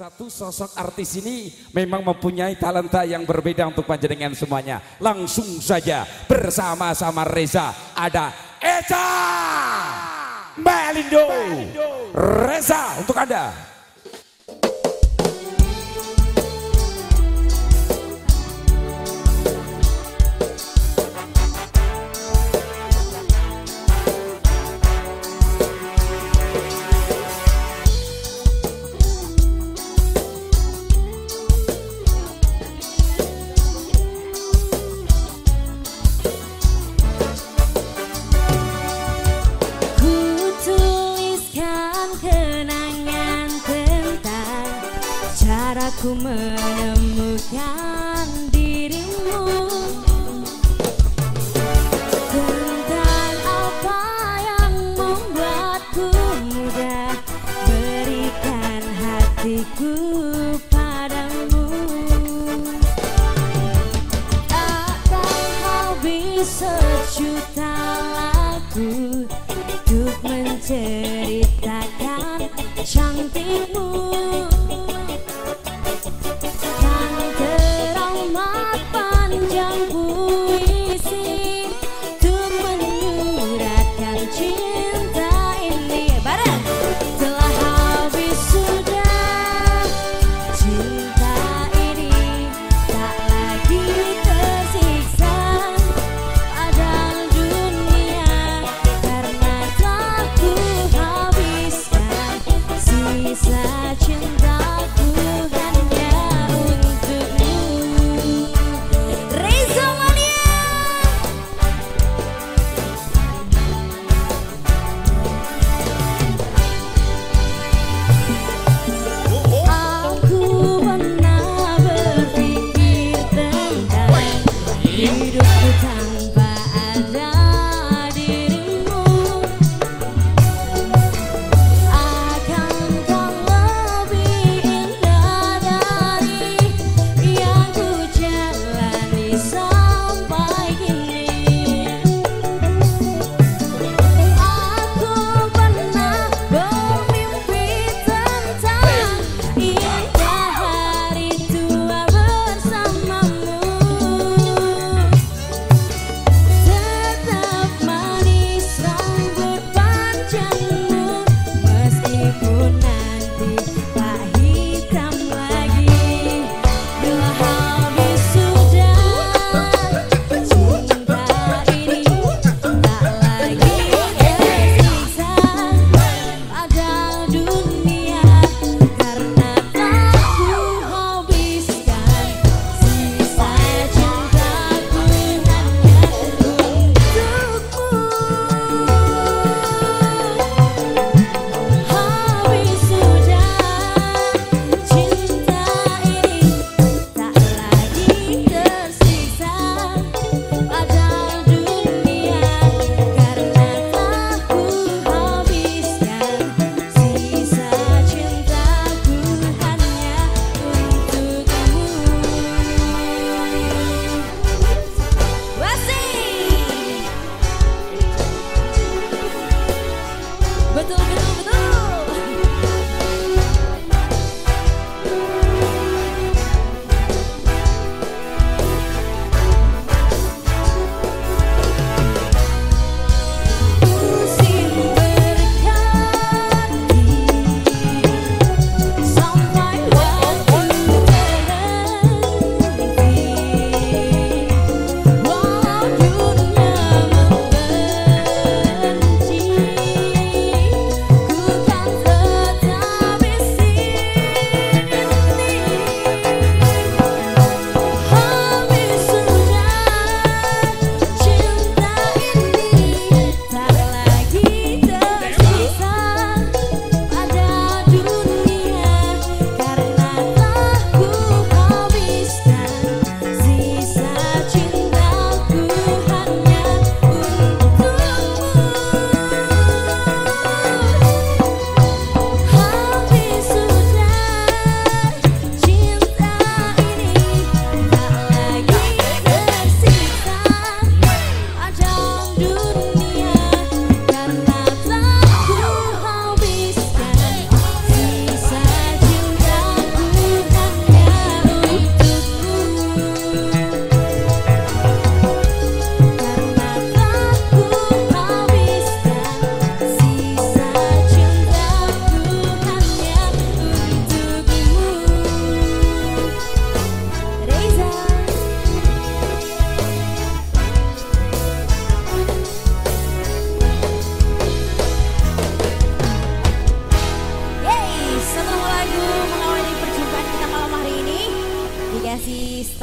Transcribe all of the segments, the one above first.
Satu sosok artis ini memang mempunyai talenta yang berbeda untuk panjenengan semuanya. Langsung saja bersama-sama Reza ada Eca Melindo. Reza untuk Anda. Aku menemukan dirimu. Tentang apa yang membuatku mudah Berikan hatiku padamu. Akan habis sejuta lagu Untuk menceritakan cantikmu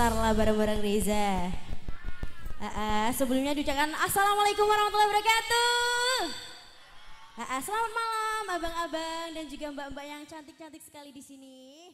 Carla bareng-bareng Reza. Uh, uh, sebelumnya diucapkan Assalamualaikum warahmatullahi wabarakatuh. Uh, uh, selamat malam abang-abang dan juga mbak-mbak yang cantik-cantik sekali di sini.